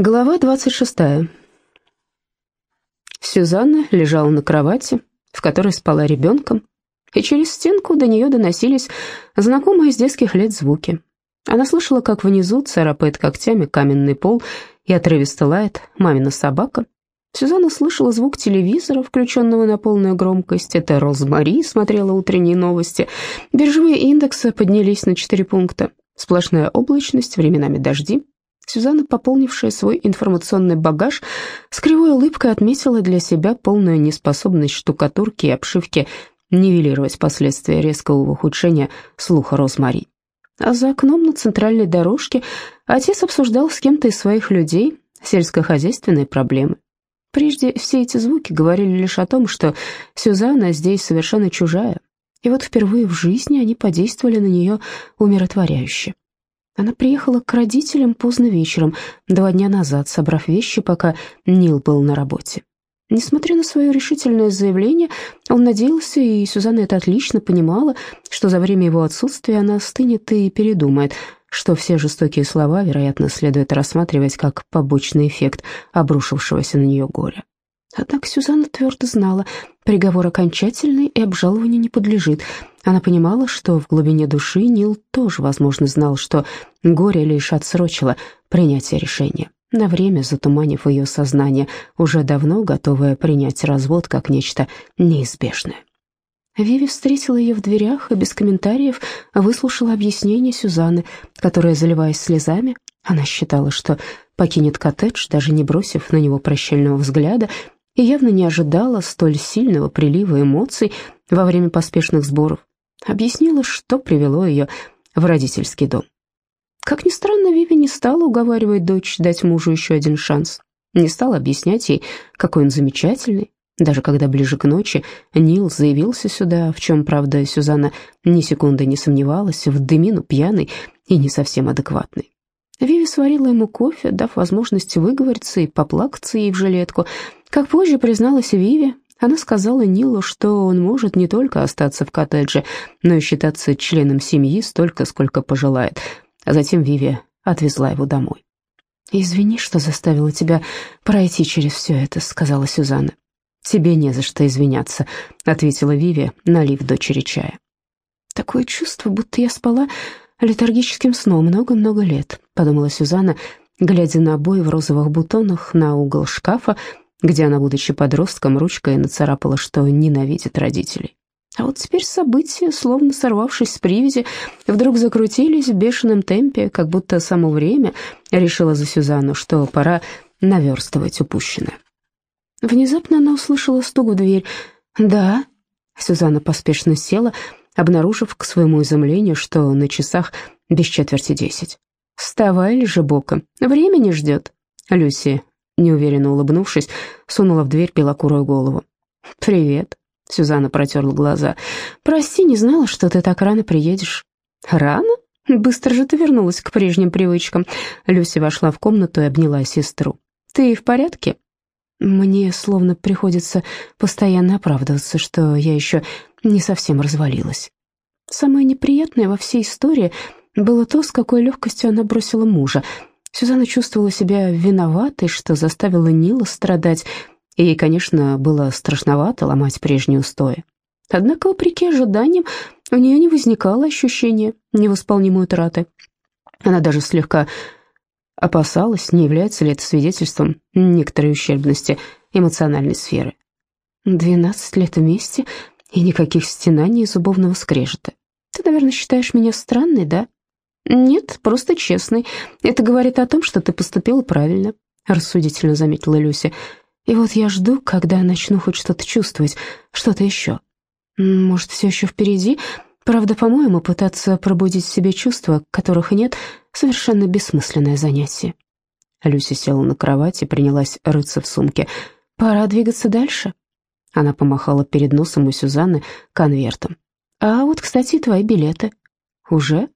Глава 26. Сюзанна лежала на кровати, в которой спала ребенком, и через стенку до нее доносились знакомые с детских лет звуки. Она слышала, как внизу царапает когтями каменный пол и отрывисто лает мамина собака. Сюзанна слышала звук телевизора, включенного на полную громкость. Это Розмари смотрела утренние новости. Биржевые индексы поднялись на 4 пункта. Сплошная облачность, временами дожди. Сюзанна, пополнившая свой информационный багаж, с кривой улыбкой отметила для себя полную неспособность штукатурки и обшивки нивелировать последствия резкого ухудшения слуха Розмари. А за окном на центральной дорожке отец обсуждал с кем-то из своих людей сельскохозяйственные проблемы. Прежде все эти звуки говорили лишь о том, что Сюзанна здесь совершенно чужая, и вот впервые в жизни они подействовали на нее умиротворяюще. Она приехала к родителям поздно вечером, два дня назад, собрав вещи, пока Нил был на работе. Несмотря на свое решительное заявление, он надеялся, и Сюзанна это отлично понимала, что за время его отсутствия она стынет и передумает, что все жестокие слова, вероятно, следует рассматривать как побочный эффект обрушившегося на нее горя. Однако Сюзанна твердо знала, приговор окончательный и обжалованию не подлежит. Она понимала, что в глубине души Нил тоже, возможно, знал, что горе лишь отсрочило принятие решения, на время затуманив ее сознание, уже давно готовое принять развод как нечто неизбежное. Виви встретила ее в дверях и без комментариев выслушала объяснение Сюзанны, которая, заливаясь слезами, она считала, что покинет коттедж, даже не бросив на него прощального взгляда, и явно не ожидала столь сильного прилива эмоций во время поспешных сборов. Объяснила, что привело ее в родительский дом. Как ни странно, Виви не стала уговаривать дочь дать мужу еще один шанс. Не стала объяснять ей, какой он замечательный. Даже когда ближе к ночи Нил заявился сюда, в чем, правда, Сюзанна ни секунды не сомневалась, в дымину пьяный и не совсем адекватный. Виви сварила ему кофе, дав возможность выговориться и поплакаться ей в жилетку. Как позже призналась Виви, она сказала Нилу, что он может не только остаться в коттедже, но и считаться членом семьи столько, сколько пожелает. А затем Виви отвезла его домой. «Извини, что заставила тебя пройти через все это», — сказала Сюзанна. «Тебе не за что извиняться», — ответила Виви, налив дочери чая. «Такое чувство, будто я спала летаргическим сном много-много лет», — подумала Сюзанна, глядя на обои в розовых бутонах на угол шкафа, где она, будучи подростком, ручкой нацарапала, что ненавидит родителей. А вот теперь события, словно сорвавшись с привязи, вдруг закрутились в бешеном темпе, как будто само время решило за Сюзанну, что пора наверстывать упущенное. Внезапно она услышала стук в дверь. «Да?» Сюзанна поспешно села, обнаружив к своему изумлению, что на часах без четверти десять. «Вставай, лежи боком, время не ждет». Люси, неуверенно улыбнувшись, сунула в дверь белокурую голову. «Привет», — Сюзанна протерла глаза. «Прости, не знала, что ты так рано приедешь». «Рано? Быстро же ты вернулась к прежним привычкам». Люси вошла в комнату и обняла сестру. «Ты в порядке?» «Мне словно приходится постоянно оправдываться, что я еще не совсем развалилась. Самое неприятное во всей истории было то, с какой легкостью она бросила мужа. Сюзанна чувствовала себя виноватой, что заставила Нила страдать, и ей, конечно, было страшновато ломать прежние устои. Однако, вопреки ожиданиям, у нее не возникало ощущения невосполнимой утраты. Она даже слегка опасалась, не является ли это свидетельством некоторой ущербности эмоциональной сферы. «Двенадцать лет вместе и никаких стенаний и зубовного скрежета. Ты, наверное, считаешь меня странной, да?» «Нет, просто честный. Это говорит о том, что ты поступила правильно», — рассудительно заметила Люся. «И вот я жду, когда начну хоть что-то чувствовать, что-то еще. Может, все еще впереди? Правда, по-моему, пытаться пробудить в себе чувства, которых нет, совершенно бессмысленное занятие». Люся села на кровать и принялась рыться в сумке. «Пора двигаться дальше». Она помахала перед носом у Сюзанны конвертом. «А вот, кстати, твои билеты». «Уже?»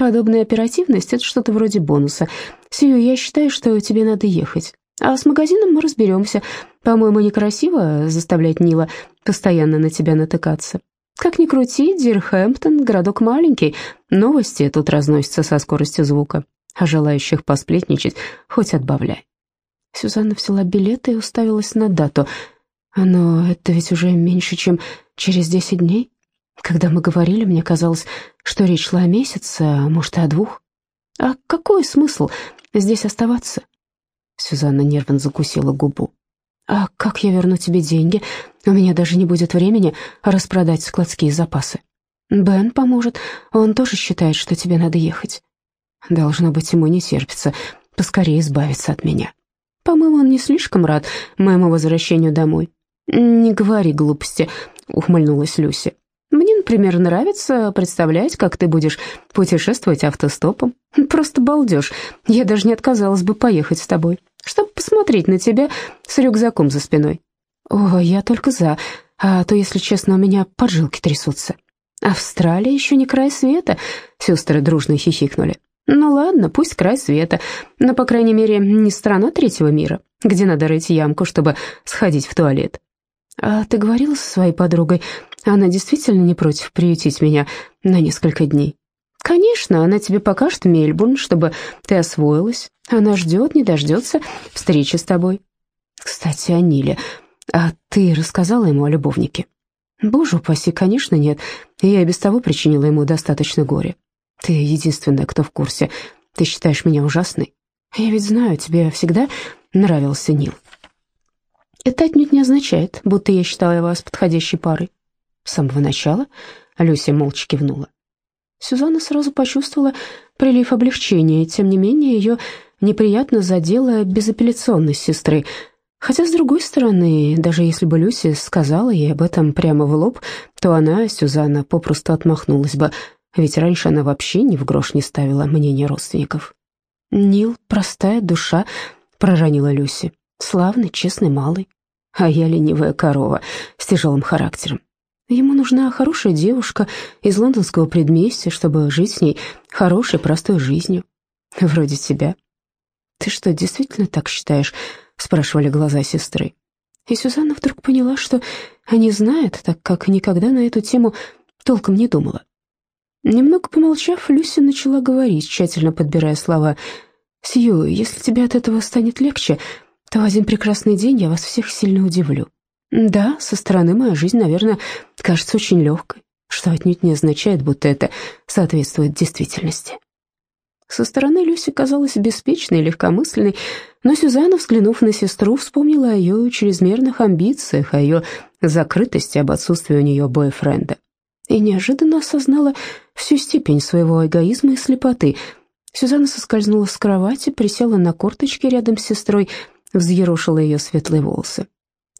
Подобная оперативность — это что-то вроде бонуса. Сью, я считаю, что тебе надо ехать. А с магазином мы разберемся. По-моему, некрасиво заставлять Нила постоянно на тебя натыкаться. Как ни крути, Дирхэмптон — городок маленький. Новости тут разносятся со скоростью звука. А желающих посплетничать хоть отбавляй. Сюзанна взяла билеты и уставилась на дату. Но это ведь уже меньше, чем через десять дней. Когда мы говорили, мне казалось, что речь шла о месяце, а может, и о двух. А какой смысл здесь оставаться? Сюзанна нервно закусила губу. «А как я верну тебе деньги? У меня даже не будет времени распродать складские запасы. Бен поможет, он тоже считает, что тебе надо ехать. Должно быть, ему не терпится поскорее избавиться от меня. По-моему, он не слишком рад моему возвращению домой». «Не говори глупости», — ухмыльнулась Люси. «Мне, например, нравится представлять, как ты будешь путешествовать автостопом. Просто балдеж. Я даже не отказалась бы поехать с тобой чтобы посмотреть на тебя с рюкзаком за спиной. О, я только за, а то, если честно, у меня поджилки трясутся. Австралия еще не край света, сестры дружно хихикнули. Ну ладно, пусть край света, но, по крайней мере, не страна третьего мира, где надо рыть ямку, чтобы сходить в туалет. А ты говорила со своей подругой, она действительно не против приютить меня на несколько дней? «Конечно, она тебе покажет Мельбурн, чтобы ты освоилась. Она ждет, не дождется встречи с тобой». «Кстати, о Ниле. А ты рассказала ему о любовнике?» «Боже упаси, конечно, нет. Я и без того причинила ему достаточно горя. Ты единственная, кто в курсе. Ты считаешь меня ужасной? Я ведь знаю, тебе всегда нравился Нил». «Это отнюдь не означает, будто я считала вас подходящей парой». «С самого начала?» Люся молча кивнула. Сюзанна сразу почувствовала прилив облегчения, тем не менее ее неприятно задела безапелляционность сестры. Хотя, с другой стороны, даже если бы Люси сказала ей об этом прямо в лоб, то она, Сюзанна, попросту отмахнулась бы, ведь раньше она вообще ни в грош не ставила мнение родственников. «Нил, простая душа», — проронила Люси, — «славный, честный, малый, а я ленивая корова с тяжелым характером. Ему нужна хорошая девушка из лондонского предместья, чтобы жить с ней хорошей, простой жизнью. Вроде тебя. «Ты что, действительно так считаешь?» — спрашивали глаза сестры. И Сюзанна вдруг поняла, что они знают, так как никогда на эту тему толком не думала. Немного помолчав, Люси начала говорить, тщательно подбирая слова. «Сью, если тебе от этого станет легче, то в один прекрасный день я вас всех сильно удивлю. Да, со стороны моя жизнь, наверное, кажется очень легкой, что отнюдь не означает, будто это соответствует действительности. Со стороны Люси казалась беспечной легкомысленной, но Сюзанна, взглянув на сестру, вспомнила о ее чрезмерных амбициях, о ее закрытости, об отсутствии у нее бойфренда. И неожиданно осознала всю степень своего эгоизма и слепоты. Сюзанна соскользнула с кровати, присела на корточки рядом с сестрой, взъерошила ее светлые волосы.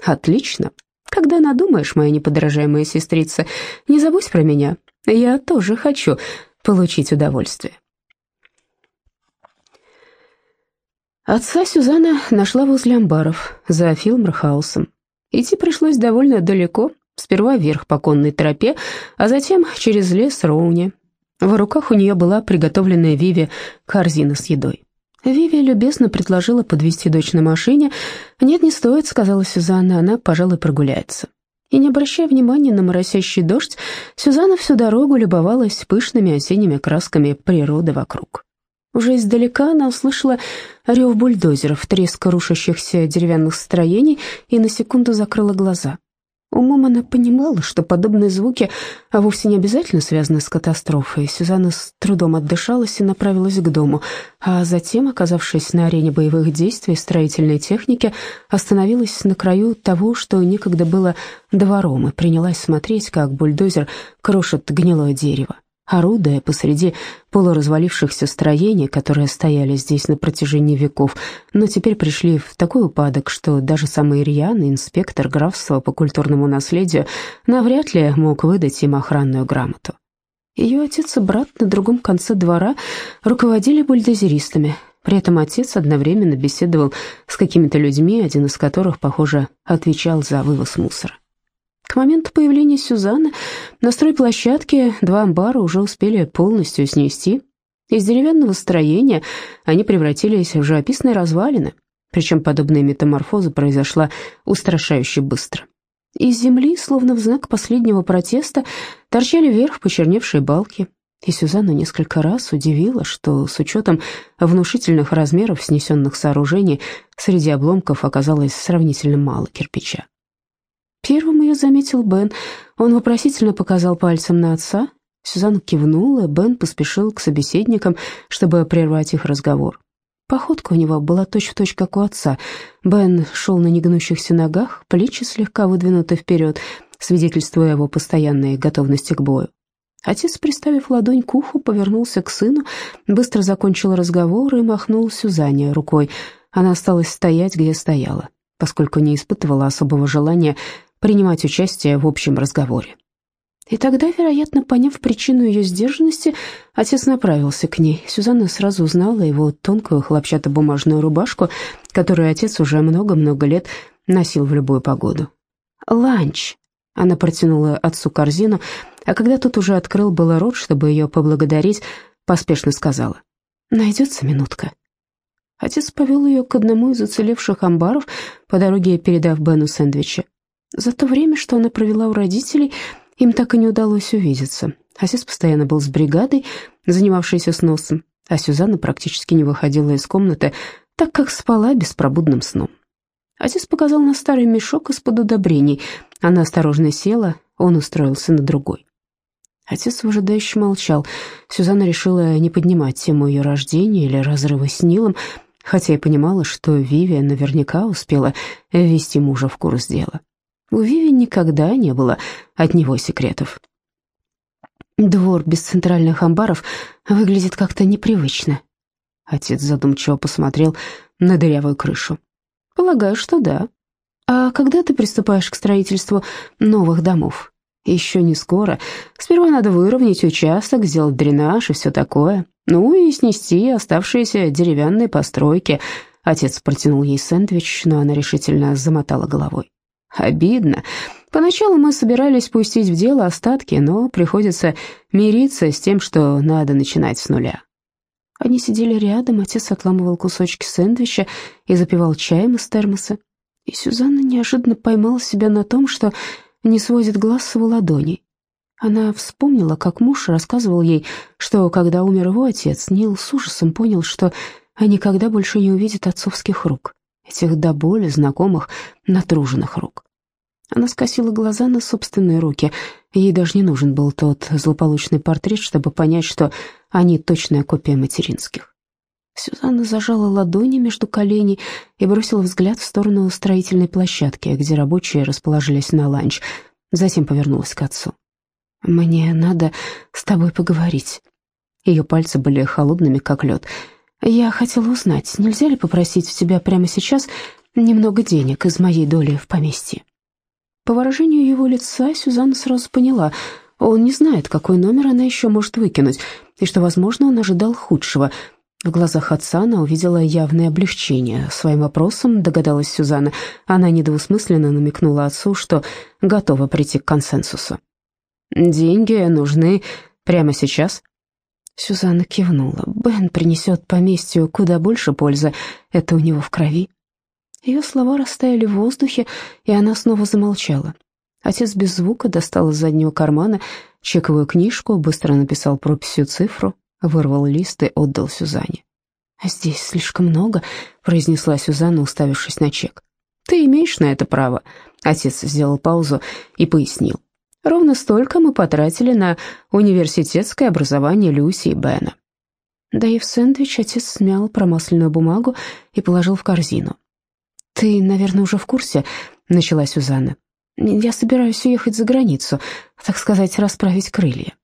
«Отлично. Когда надумаешь, моя неподражаемая сестрица, не забудь про меня. Я тоже хочу получить удовольствие». Отца Сюзанна нашла возле амбаров, за Филмерхаусом. Идти пришлось довольно далеко, сперва вверх по конной тропе, а затем через лес Роуни. В руках у нее была приготовленная Виве корзина с едой. Виви любезно предложила подвести дочь на машине. «Нет, не стоит», — сказала Сюзанна, — «она, пожалуй, прогуляется». И не обращая внимания на моросящий дождь, Сюзанна всю дорогу любовалась пышными осенними красками природы вокруг. Уже издалека она услышала рев бульдозеров, треск рушащихся деревянных строений и на секунду закрыла глаза. Умом она понимала, что подобные звуки а вовсе не обязательно связаны с катастрофой. Сюзанна с трудом отдышалась и направилась к дому, а затем, оказавшись на арене боевых действий строительной техники, остановилась на краю того, что некогда было двором, и принялась смотреть, как бульдозер крошит гнилое дерево орудуя посреди полуразвалившихся строений, которые стояли здесь на протяжении веков, но теперь пришли в такой упадок, что даже самый рьяный инспектор графства по культурному наследию навряд ли мог выдать им охранную грамоту. Ее отец и брат на другом конце двора руководили бульдозеристами. При этом отец одновременно беседовал с какими-то людьми, один из которых, похоже, отвечал за вывоз мусора. К моменту появления Сюзанны на стройплощадке два амбара уже успели полностью снести. Из деревянного строения они превратились в живописные развалины, причем подобная метаморфоза произошла устрашающе быстро. Из земли, словно в знак последнего протеста, торчали вверх почерневшие балки. И Сюзанну несколько раз удивило, что с учетом внушительных размеров снесенных сооружений среди обломков оказалось сравнительно мало кирпича. Первым ее заметил Бен. Он вопросительно показал пальцем на отца. Сюзанна кивнула, Бен поспешил к собеседникам, чтобы прервать их разговор. Походка у него была точь-в-точь, точь, как у отца. Бен шел на негнущихся ногах, плечи слегка выдвинуты вперед, свидетельствуя его постоянной готовности к бою. Отец, приставив ладонь к уху, повернулся к сыну, быстро закончил разговор и махнул Сюзанне рукой. Она осталась стоять, где стояла, поскольку не испытывала особого желания принимать участие в общем разговоре. И тогда, вероятно, поняв причину ее сдержанности, отец направился к ней. Сюзанна сразу узнала его тонкую хлопчатобумажную рубашку, которую отец уже много-много лет носил в любую погоду. «Ланч!» Она протянула отцу корзину, а когда тот уже открыл было рот, чтобы ее поблагодарить, поспешно сказала. «Найдется минутка». Отец повел ее к одному из уцелевших амбаров, по дороге передав Бену сэндвичи. За то время, что она провела у родителей, им так и не удалось увидеться. Отец постоянно был с бригадой, занимавшейся сносом, а Сюзанна практически не выходила из комнаты, так как спала беспробудным сном. Отец показал на старый мешок из-под удобрений. Она осторожно села, он устроился на другой. Отец выжидающе молчал. Сюзанна решила не поднимать тему ее рождения или разрыва с Нилом, хотя и понимала, что Вивия наверняка успела ввести мужа в курс дела. У Виви никогда не было от него секретов. Двор без центральных амбаров выглядит как-то непривычно. Отец задумчиво посмотрел на дырявую крышу. Полагаю, что да. А когда ты приступаешь к строительству новых домов? Еще не скоро. Сперва надо выровнять участок, сделать дренаж и все такое. Ну и снести оставшиеся деревянные постройки. Отец протянул ей сэндвич, но она решительно замотала головой. Обидно. Поначалу мы собирались пустить в дело остатки, но приходится мириться с тем, что надо начинать с нуля. Они сидели рядом, отец отламывал кусочки сэндвича и запивал чаем из термоса. И Сюзанна неожиданно поймала себя на том, что не сводит глаз с его ладоней. Она вспомнила, как муж рассказывал ей, что когда умер его отец, Нил с ужасом понял, что никогда больше не увидит отцовских рук этих до боли знакомых натруженных рук. Она скосила глаза на собственные руки. Ей даже не нужен был тот злополучный портрет, чтобы понять, что они точная копия материнских. Сюзанна зажала ладони между коленей и бросила взгляд в сторону строительной площадки, где рабочие расположились на ланч. Затем повернулась к отцу. «Мне надо с тобой поговорить». Ее пальцы были холодными, как лед. Я хотела узнать, нельзя ли попросить у тебя прямо сейчас немного денег из моей доли в поместье?» По выражению его лица Сюзанна сразу поняла, он не знает, какой номер она еще может выкинуть, и что, возможно, он ожидал худшего. В глазах отца она увидела явное облегчение. Своим вопросом догадалась Сюзанна. Она недвусмысленно намекнула отцу, что готова прийти к консенсусу. «Деньги нужны прямо сейчас?» Сюзанна кивнула. Бен принесет поместью куда больше пользы. Это у него в крови. Ее слова растаяли в воздухе, и она снова замолчала. Отец без звука достал из заднего кармана чековую книжку, быстро написал прописью цифру, вырвал лист и отдал Сюзанне. «Здесь слишком много», — произнесла Сюзанна, уставившись на чек. «Ты имеешь на это право», — отец сделал паузу и пояснил. Ровно столько мы потратили на университетское образование Люси и Бена. Доев сэндвич, отец смял промасленную бумагу и положил в корзину. «Ты, наверное, уже в курсе», — начала Сюзанна. «Я собираюсь уехать за границу, так сказать, расправить крылья».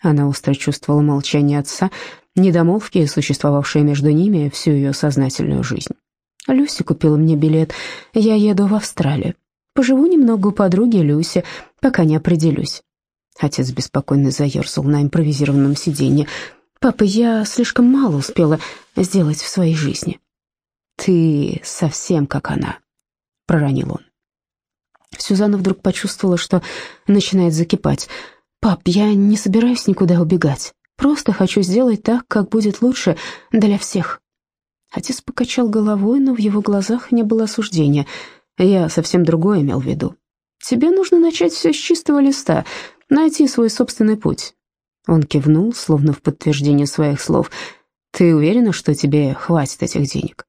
Она остро чувствовала молчание отца, недомолвки, существовавшие между ними всю ее сознательную жизнь. «Люси купила мне билет, я еду в Австралию. Поживу немного у подруги Люси, пока не определюсь». Отец беспокойно заерзал на импровизированном сиденье. «Папа, я слишком мало успела сделать в своей жизни». «Ты совсем как она», — проронил он. Сюзанна вдруг почувствовала, что начинает закипать. «Пап, я не собираюсь никуда убегать. Просто хочу сделать так, как будет лучше для всех». Отец покачал головой, но в его глазах не было осуждения. Я совсем другое имел в виду. Тебе нужно начать все с чистого листа, найти свой собственный путь. Он кивнул, словно в подтверждение своих слов. «Ты уверена, что тебе хватит этих денег?»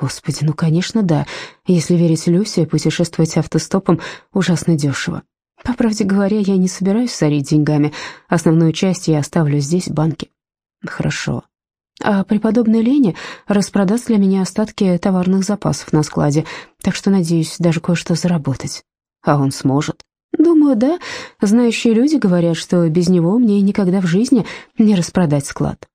«Господи, ну, конечно, да. Если верить Люсе, путешествовать автостопом ужасно дешево. По правде говоря, я не собираюсь сорить деньгами. Основную часть я оставлю здесь, в банке». «Хорошо. А преподобный Лене распродаст для меня остатки товарных запасов на складе, так что, надеюсь, даже кое-что заработать. А он сможет?» «Думаю, да. Знающие люди говорят, что без него мне никогда в жизни не распродать склад».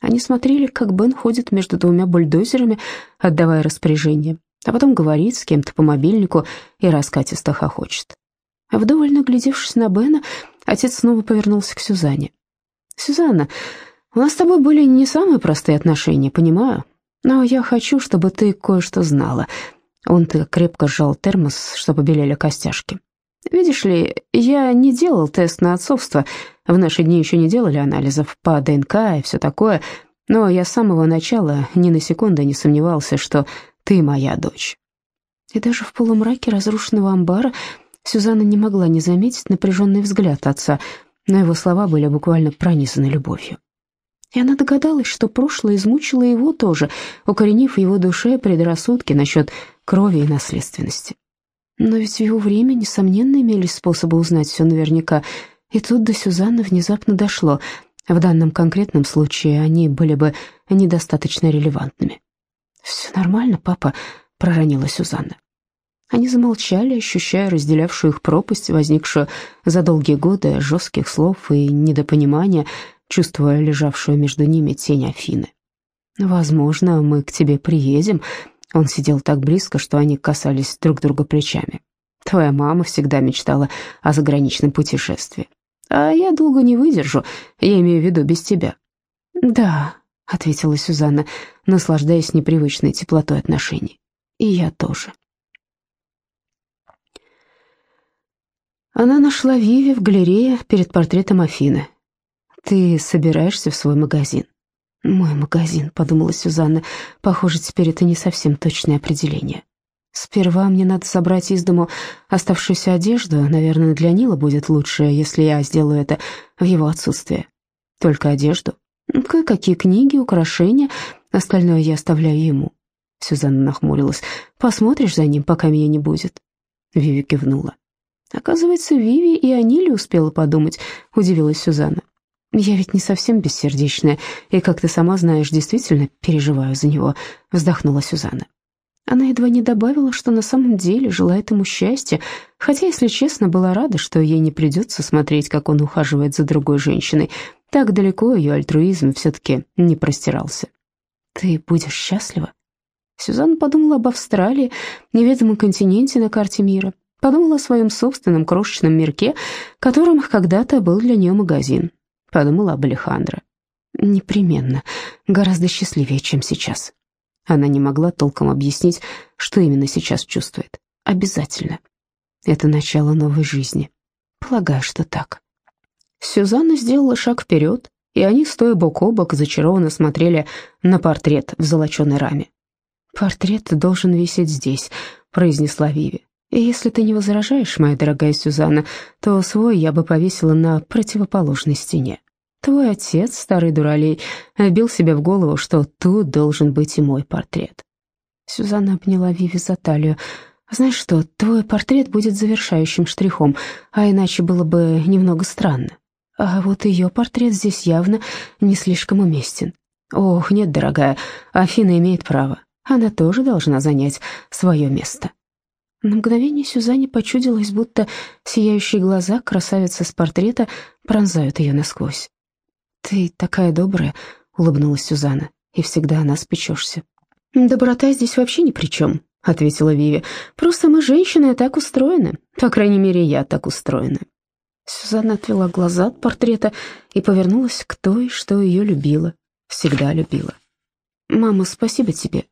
Они смотрели, как Бен ходит между двумя бульдозерами, отдавая распоряжение, а потом говорит с кем-то по мобильнику и раскатисто хохочет. Вдоволь наглядевшись на Бена, отец снова повернулся к Сюзанне. «Сюзанна, у нас с тобой были не самые простые отношения, понимаю, но я хочу, чтобы ты кое-что знала». Он-то крепко сжал термос, чтобы белели костяшки. «Видишь ли, я не делал тест на отцовство, в наши дни еще не делали анализов по ДНК и все такое, но я с самого начала ни на секунду не сомневался, что ты моя дочь». И даже в полумраке разрушенного амбара Сюзанна не могла не заметить напряженный взгляд отца, но его слова были буквально пронизаны любовью. И она догадалась, что прошлое измучило его тоже, укоренив в его душе предрассудки насчет крови и наследственности. Но ведь в его время, несомненно, имелись способы узнать все наверняка, и тут до Сюзанны внезапно дошло. В данном конкретном случае они были бы недостаточно релевантными. «Все нормально, папа», — проронила Сюзанна. Они замолчали, ощущая разделявшую их пропасть, возникшую за долгие годы жестких слов и недопонимания, чувствуя лежавшую между ними тень Афины. «Возможно, мы к тебе приедем», он сидел так близко, что они касались друг друга плечами. Твоя мама всегда мечтала о заграничном путешествии. А я долго не выдержу, я имею в виду без тебя. Да, ответила Сюзанна, наслаждаясь непривычной теплотой отношений. И я тоже. Она нашла Виви в галерее перед портретом Афины. «Ты собираешься в свой магазин?» «Мой магазин», — подумала Сюзанна. «Похоже, теперь это не совсем точное определение. Сперва мне надо собрать из дому оставшуюся одежду. Наверное, для Нила будет лучше, если я сделаю это в его отсутствие. Только одежду. Кое-какие книги, украшения. Остальное я оставляю ему». Сюзанна нахмурилась. «Посмотришь за ним, пока меня не будет?» Виви кивнула. Оказывается, Виви и о Ниле успела подумать, удивилась Сюзанна. Я ведь не совсем бессердечная, и, как ты сама знаешь, действительно переживаю за него», — вздохнула Сюзанна. Она едва не добавила, что на самом деле желает ему счастья, хотя, если честно, была рада, что ей не придется смотреть, как он ухаживает за другой женщиной. Так далеко ее альтруизм все-таки не простирался. «Ты будешь счастлива?» Сюзанна подумала об Австралии, неведомом континенте на карте мира, подумала о своем собственном крошечном мирке, которым когда-то был для нее магазин подумала об Алехандро. Непременно, гораздо счастливее, чем сейчас. Она не могла толком объяснить, что именно сейчас чувствует. Обязательно. Это начало новой жизни. Полагаю, что так. Сюзанна сделала шаг вперед, и они, стоя бок о бок, зачарованно смотрели на портрет в золоченой раме. «Портрет должен висеть здесь», — произнесла Виви. «И если ты не возражаешь, моя дорогая Сюзанна, то свой я бы повесила на противоположной стене. Твой отец, старый дуралей, бил себе в голову, что тут должен быть и мой портрет. Сюзанна обняла Виви за талию. «Знаешь что, твой портрет будет завершающим штрихом, а иначе было бы немного странно. А вот ее портрет здесь явно не слишком уместен. Ох, нет, дорогая, Афина имеет право. Она тоже должна занять свое место». На мгновение Сюзанне почудилось, будто сияющие глаза красавицы с портрета пронзают ее насквозь. «Ты такая добрая», — улыбнулась Сюзанна, — «и всегда нас печешься». «Доброта здесь вообще ни при чем», — ответила Виви. «Просто мы, женщины, так устроены. По крайней мере, я так устроена». Сюзанна отвела глаза от портрета и повернулась к той, что ее любила, всегда любила. «Мама, спасибо тебе».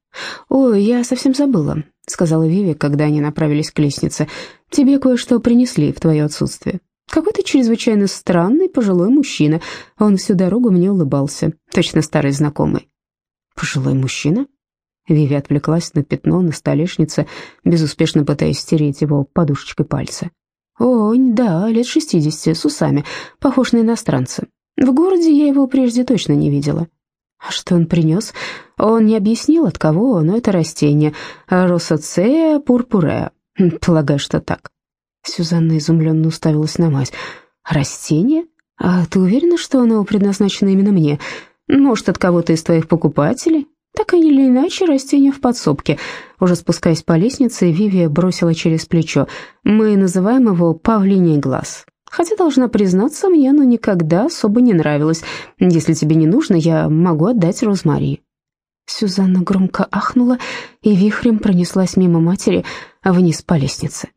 «Ой, я совсем забыла», — сказала Виви, когда они направились к лестнице. «Тебе кое-что принесли в твое отсутствие». Какой-то чрезвычайно странный пожилой мужчина. Он всю дорогу мне улыбался, точно старый знакомый. «Пожилой мужчина?» Виви отвлеклась на пятно на столешнице, безуспешно пытаясь стереть его подушечкой пальца. «О, да, лет шестидесяти, с усами, похож на иностранца. В городе я его прежде точно не видела. А что он принес? Он не объяснил, от кого, но это растение. Росоцея пурпурея. Полагаю, что так. Сюзанна изумленно уставилась на мать. «Растение? А ты уверена, что оно предназначено именно мне? Может, от кого-то из твоих покупателей? Так или иначе, растение в подсобке». Уже спускаясь по лестнице, Вивия бросила через плечо. «Мы называем его «павлиний глаз». Хотя, должна признаться, мне оно никогда особо не нравилось. Если тебе не нужно, я могу отдать Розмари». Сюзанна громко ахнула и вихрем пронеслась мимо матери вниз по лестнице.